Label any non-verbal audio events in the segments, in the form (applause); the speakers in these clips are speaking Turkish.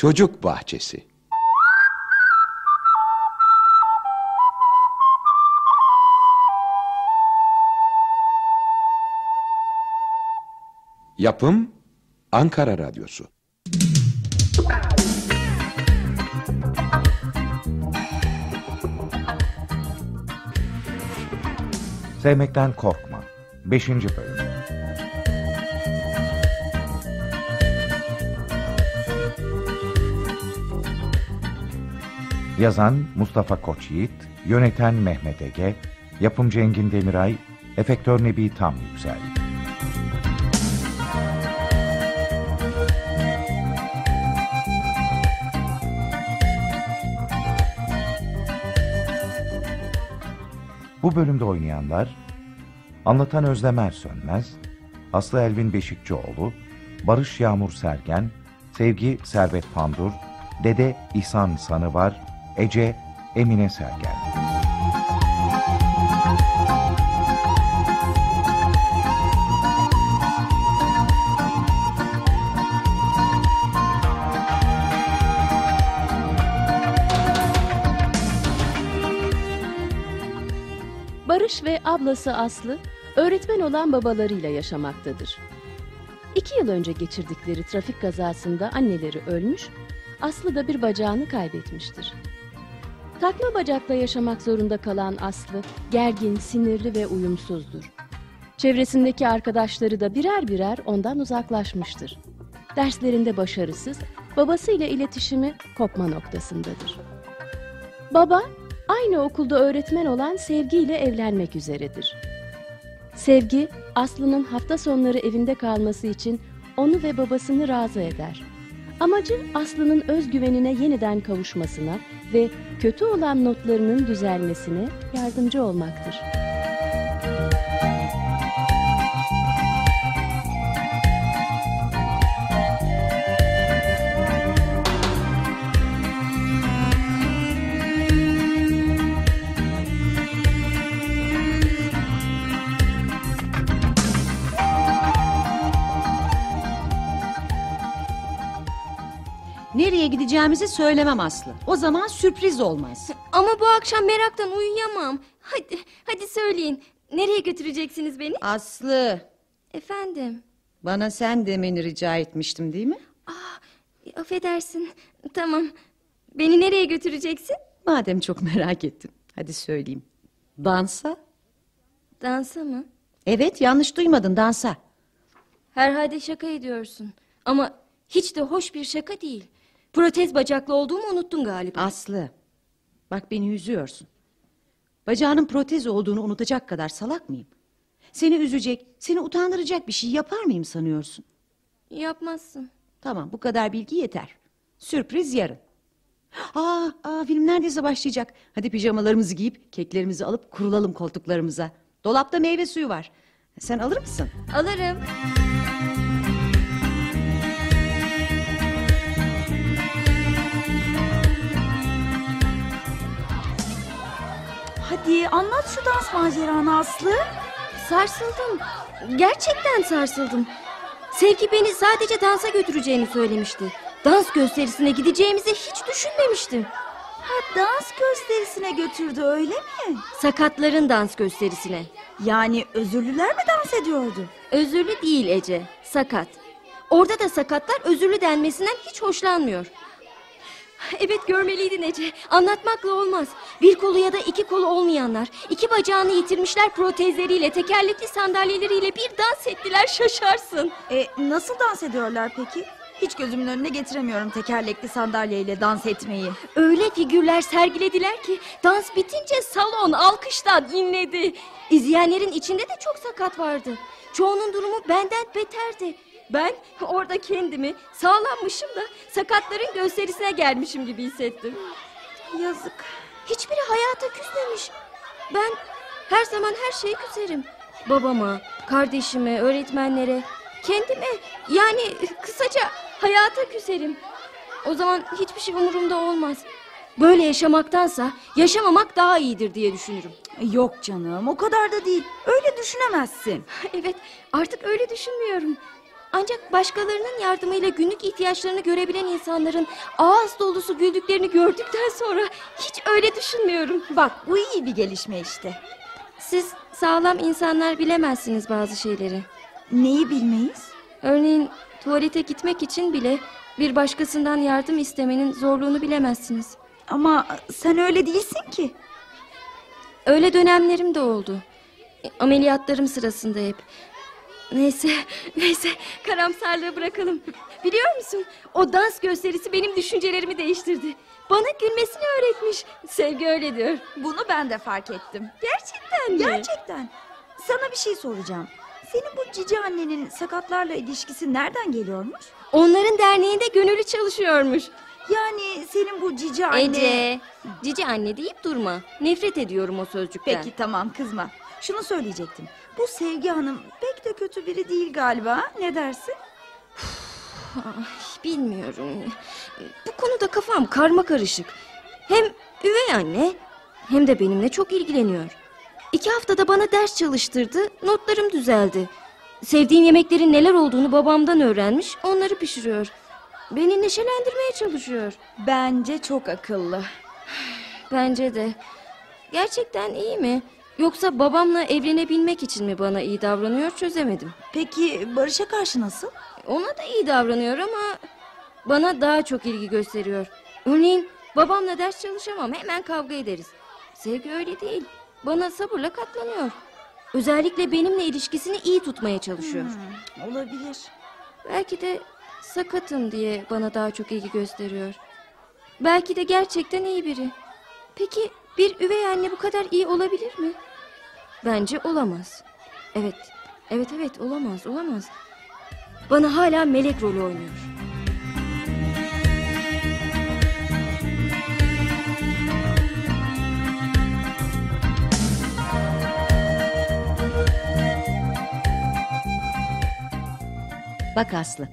Çocuk Bahçesi. Yapım Ankara Radyosu. Sevmekten Korkma. 5. Bölüm Yazan Mustafa Koçyiğit, yöneten Mehmet Ege, yapımcı Engin Demiray, efektör Nebi Tam Yüksel. Bu bölümde oynayanlar Anlatan Özlem Sönmez, Aslı Elvin Beşikçioğlu, Barış Yağmur Sergen, Sevgi Servet Pandur, Dede İhsan Sanıvar, Ece Emine Sergen. Barış ve ablası Aslı öğretmen olan babalarıyla yaşamaktadır. İki yıl önce geçirdikleri trafik kazasında anneleri ölmüş, Aslı da bir bacağını kaybetmiştir. Takma bacakla yaşamak zorunda kalan Aslı gergin, sinirli ve uyumsuzdur. Çevresindeki arkadaşları da birer birer ondan uzaklaşmıştır. Derslerinde başarısız, babasıyla iletişimi kopma noktasındadır. Baba, aynı okulda öğretmen olan Sevgi ile evlenmek üzeredir. Sevgi, Aslı'nın hafta sonları evinde kalması için onu ve babasını razı eder. Amacı Aslı'nın özgüvenine yeniden kavuşmasına ve kötü olan notlarının düzelmesine yardımcı olmaktır. Gideceğimizi söylemem Aslı. O zaman sürpriz olmaz. Ama bu akşam meraktan uyuyamam. Hadi, hadi söyleyin. Nereye götüreceksiniz beni? Aslı, Efendim. bana sen demeni rica etmiştim değil mi? Affedersin. Tamam. Beni nereye götüreceksin? Madem çok merak ettin. Hadi söyleyeyim. Dansa? Dansa mı? Evet, yanlış duymadın dansa. Herhalde şaka ediyorsun. Ama hiç de hoş bir şaka değil. Protez bacaklı olduğumu unuttun galiba. Aslı, bak beni üzüyorsun. Bacağının protez olduğunu unutacak kadar salak mıyım? Seni üzecek, seni utandıracak bir şey yapar mıyım sanıyorsun? Yapmazsın. Tamam, bu kadar bilgi yeter. Sürpriz yarın. Aa, aa, film neredeyse başlayacak. Hadi pijamalarımızı giyip keklerimizi alıp kurulalım koltuklarımıza. Dolapta meyve suyu var. Sen alır mısın? Alırım. Hadi anlat şu dans maceranı Aslı. Sarsıldım. Gerçekten sarsıldım. Sevgi beni sadece dansa götüreceğini söylemişti. Dans gösterisine gideceğimizi hiç düşünmemiştim. Ha dans gösterisine götürdü öyle mi? Sakatların dans gösterisine. Yani özürlüler mi dans ediyordu? Özürlü değil Ece, sakat. Orada da sakatlar özürlü denmesinden hiç hoşlanmıyor. Evet görmeliydin Ece. Anlatmakla olmaz. Bir kolu ya da iki kolu olmayanlar, iki bacağını yitirmişler protezleriyle, tekerlekli sandalyeleriyle bir dans ettiler şaşarsın. E, nasıl dans ediyorlar peki? Hiç gözümün önüne getiremiyorum tekerlekli sandalyeyle dans etmeyi. Öyle figürler sergilediler ki dans bitince salon alkıştan inledi. İzleyenlerin içinde de çok sakat vardı. Çoğunun durumu benden beterdi. Ben orada kendimi sağlanmışım da sakatların gösterisine gelmişim gibi hissettim. Yazık. Hiçbiri hayata küsmemiş. Ben her zaman her şeye küserim. Babama, kardeşime, öğretmenlere, kendime yani kısaca hayata küserim. O zaman hiçbir şey umurumda olmaz. Böyle yaşamaktansa yaşamamak daha iyidir diye düşünürüm. Yok canım o kadar da değil. Öyle düşünemezsin. Evet artık öyle düşünmüyorum. Ancak başkalarının yardımıyla günlük ihtiyaçlarını görebilen insanların ağız dolusu güldüklerini gördükten sonra hiç öyle düşünmüyorum. Bak bu iyi bir gelişme işte. Siz sağlam insanlar bilemezsiniz bazı şeyleri. Neyi bilmeyiz? Örneğin tuvalete gitmek için bile bir başkasından yardım istemenin zorluğunu bilemezsiniz. Ama sen öyle değilsin ki. Öyle dönemlerim de oldu. E, Ameliyatlarım sırasında hep. Neyse, neyse karamsarlığı bırakalım. Biliyor musun? O dans gösterisi benim düşüncelerimi değiştirdi. Bana gülmesini öğretmiş. Sevgi öyle diyor. Bunu ben de fark ettim. Gerçekten mi? Gerçekten. Sana bir şey soracağım. Senin bu cici annenin sakatlarla ilişkisi nereden geliyormuş? Onların derneğinde gönüllü çalışıyormuş. Yani senin bu cici anne... Ece, cici anne deyip durma. Nefret ediyorum o sözcükten. Peki tamam kızma. Şunu söyleyecektim. Bu Sevgi Hanım pek de kötü biri değil galiba. Ne dersin? Ay, bilmiyorum. Bu konuda kafam karma karışık. Hem üvey anne hem de benimle çok ilgileniyor. İki haftada bana ders çalıştırdı, notlarım düzeldi. Sevdiğim yemeklerin neler olduğunu babamdan öğrenmiş, onları pişiriyor. Beni neşelendirmeye çalışıyor. Bence çok akıllı. Bence de. Gerçekten iyi mi? Yoksa babamla evlenebilmek için mi bana iyi davranıyor çözemedim. Peki Barış'a karşı nasıl? Ona da iyi davranıyor ama bana daha çok ilgi gösteriyor. Örneğin babamla ders çalışamam hemen kavga ederiz. Sevgi öyle değil. Bana sabırla katlanıyor. Özellikle benimle ilişkisini iyi tutmaya çalışıyor. Hmm, olabilir. Belki de sakatım diye bana daha çok ilgi gösteriyor. Belki de gerçekten iyi biri. Peki bir üvey anne bu kadar iyi olabilir mi? Bence olamaz. Evet, evet evet olamaz, olamaz. Bana hala melek rolü oynuyor. Bak Aslı.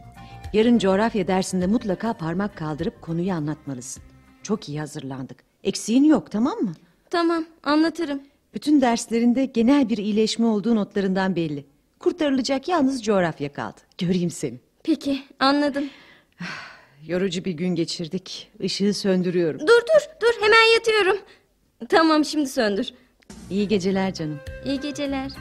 Yarın coğrafya dersinde mutlaka parmak kaldırıp konuyu anlatmalısın. Çok iyi hazırlandık. Eksiğin yok tamam mı? Tamam, anlatırım. Bütün derslerinde genel bir iyileşme olduğu notlarından belli. Kurtarılacak yalnız coğrafya kaldı. Göreyim seni. Peki, anladım. (sighs) Yorucu bir gün geçirdik. Işığı söndürüyorum. Dur dur, dur hemen yatıyorum. Tamam, şimdi söndür. İyi geceler canım. İyi geceler.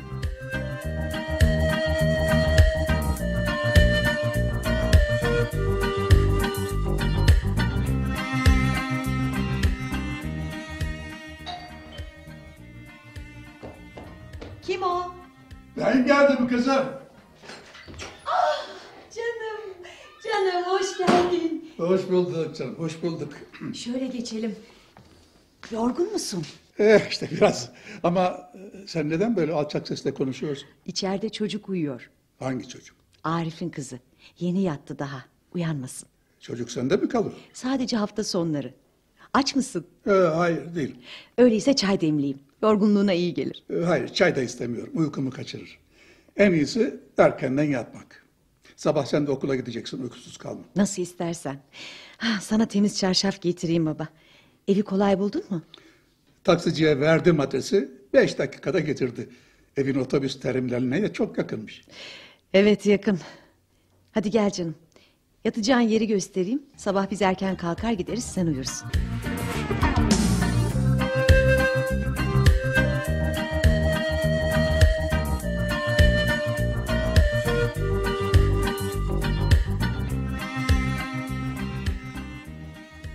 Kızım. Canım, canım hoş geldin. Hoş bulduk canım, hoş bulduk. Şöyle geçelim. Yorgun musun? Eh işte biraz. Ama e, sen neden böyle alçak sesle konuşuyorsun? İçeride çocuk uyuyor. Hangi çocuk? Arif'in kızı. Yeni yattı daha. Uyanmasın. Çocuk sende mi kalır? Sadece hafta sonları. Aç mısın? Eh, hayır değil. Öyleyse çay demleyeyim. Yorgunluğuna iyi gelir. Eh, hayır çay da istemiyorum. Uykumu kaçırır. En iyisi erkenden yatmak. Sabah sen de okula gideceksin uykusuz kalma. Nasıl istersen. Ha, sana temiz çarşaf getireyim baba. Evi kolay buldun mu? Taksiciye verdim adresi. Beş dakikada getirdi. Evin otobüs terminaline de çok yakınmış. Evet yakın. Hadi gel canım. Yatacağın yeri göstereyim. Sabah biz erken kalkar gideriz sen uyursun.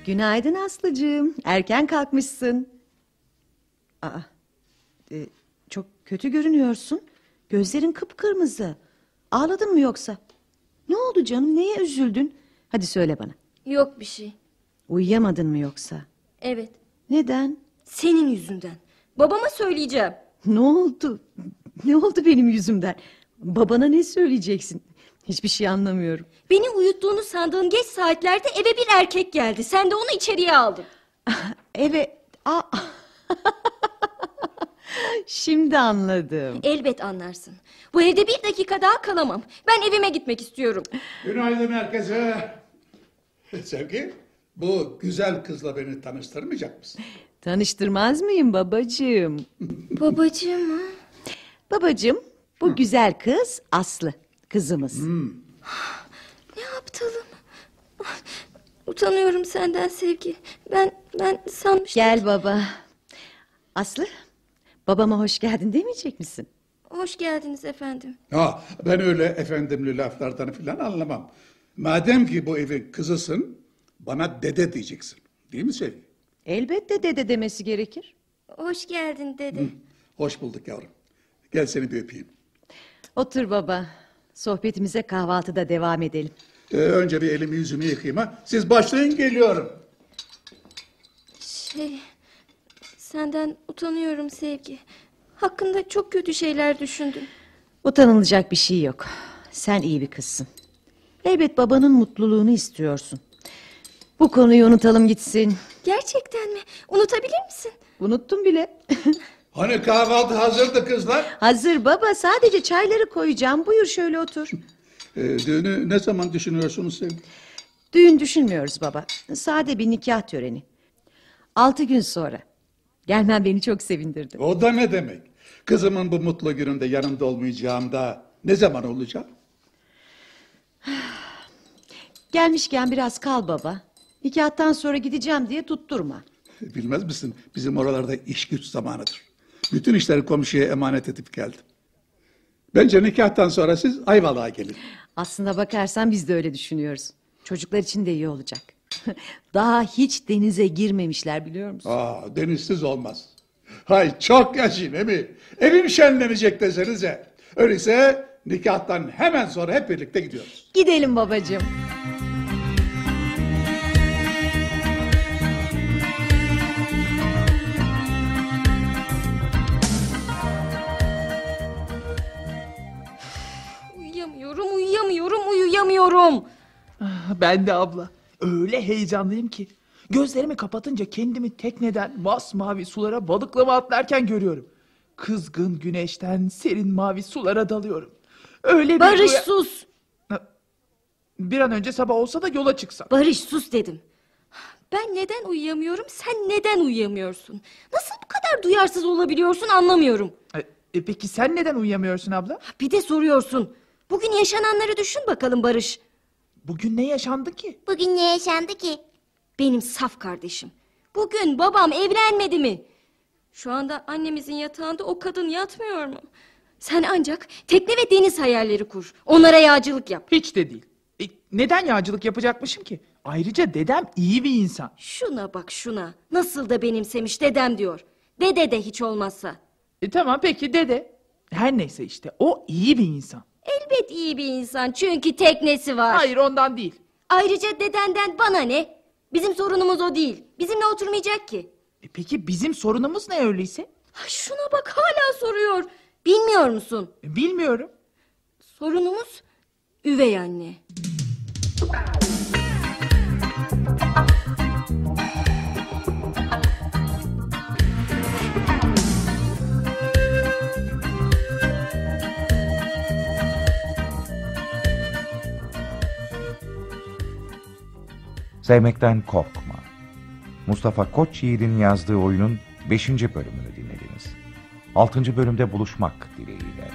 Günaydın Aslıcığım. Erken kalkmışsın. Aa, e, çok kötü görünüyorsun. Gözlerin kıpkırmızı. Ağladın mı yoksa? Ne oldu canım? Neye üzüldün? Hadi söyle bana. Yok bir şey. Uyuyamadın mı yoksa? Evet, Neden? senin yüzünden. Babama söyleyeceğim. Ne oldu? Ne oldu benim yüzümden? Babana ne söyleyeceksin? Hiçbir şey anlamıyorum. Beni uyuttuğunu sandığın geç saatlerde eve bir erkek geldi. Sen de onu içeriye aldın. (laughs) Evet. Aa. (laughs) Şimdi anladım. Elbet anlarsın. Bu evde bir dakika daha kalamam. Ben evime gitmek istiyorum. Günaydın herkese. (laughs) Sevgi, bu güzel kızla beni tanıştırmayacak mısın? Tanıştırmaz mıyım babacığım? Babacığım mı? Babacığım bu güzel kız Aslı kızımız. Ne aptalım. Utanıyorum senden sevgi. Ben ben sanmıştım. Gel baba. Aslı babama hoş geldin demeyecek misin? Hoş geldiniz efendim. Ha, ben öyle efendimli laflardan filan anlamam. Madem ki bu evin kızısın, bana dede diyeceksin. Değil mi Sevgi? Elbette dede demesi gerekir. Hoş geldin dede. Hoş bulduk yavrum. Gel seni bir öpeyim. Otur baba. Sohbetimize kahvaltıda devam edelim. Ee, önce bir elimi yüzümü yıkayayım ha. Siz başlayın geliyorum. Şey, senden utanıyorum sevgi. Hakkında çok kötü şeyler düşündüm. Utanılacak bir şey yok. Sen iyi bir kızsın. Elbet babanın mutluluğunu istiyorsun. Bu konuyu unutalım gitsin. Gerçekten mi? Unutabilir misin? Unuttum bile. (laughs) Hani kahvaltı hazırdı kızlar? Hazır baba sadece çayları koyacağım. Buyur şöyle otur. Ee, düğünü ne zaman düşünüyorsunuz Sevgi? Düğün düşünmüyoruz baba. Sade bir nikah töreni. Altı gün sonra. Gelmen beni çok sevindirdi. O da ne demek? Kızımın bu mutlu gününde yanında olmayacağım da ne zaman olacak? (sighs) Gelmişken biraz kal baba. Nikahtan sonra gideceğim diye tutturma. Bilmez misin bizim oralarda iş güç zamanıdır. Bütün işleri komşuya emanet edip geldim. Bence nikahtan sonra siz Ayvalık'a gelin. Aslında bakarsan biz de öyle düşünüyoruz. Çocuklar için de iyi olacak. (laughs) Daha hiç denize girmemişler biliyor musun? Aa, denizsiz olmaz. Hay çok yaşayın emi. Evim şenlenecek desenize. Öyleyse nikahtan hemen sonra hep birlikte gidiyoruz. Gidelim babacığım. Uyuyamıyorum. Ben de abla. Öyle heyecanlıyım ki. Gözlerimi kapatınca kendimi tekneden masmavi sulara balıklama atlarken görüyorum. Kızgın güneşten serin mavi sulara dalıyorum. Öyle bir Barış rüya- sus. Bir an önce sabah olsa da yola çıksak. Barış sus dedim. Ben neden uyuyamıyorum, sen neden uyuyamıyorsun? Nasıl bu kadar duyarsız olabiliyorsun anlamıyorum. E, e, peki sen neden uyuyamıyorsun abla? Bir de soruyorsun. Bugün yaşananları düşün bakalım Barış. Bugün ne yaşandı ki? Bugün ne yaşandı ki? Benim saf kardeşim. Bugün babam evlenmedi mi? Şu anda annemizin yatağında o kadın yatmıyor mu? Sen ancak tekne ve deniz hayalleri kur. Onlara yağcılık yap. Hiç de değil. E, neden yağcılık yapacakmışım ki? Ayrıca dedem iyi bir insan. Şuna bak şuna. Nasıl da benimsemiş dedem diyor. Dede de hiç olmazsa. E tamam peki dede. Her neyse işte o iyi bir insan. Elbet iyi bir insan çünkü teknesi var. Hayır ondan değil. Ayrıca dedenden bana ne? Bizim sorunumuz o değil. Bizimle oturmayacak ki. E peki bizim sorunumuz ne öyleyse? Ay şuna bak hala soruyor. Bilmiyor musun? E, bilmiyorum. Sorunumuz üvey anne. Sevmekten korkma. Mustafa Koçyiğit'in yazdığı oyunun 5. bölümünü dinlediniz. 6. bölümde buluşmak dileğiyle.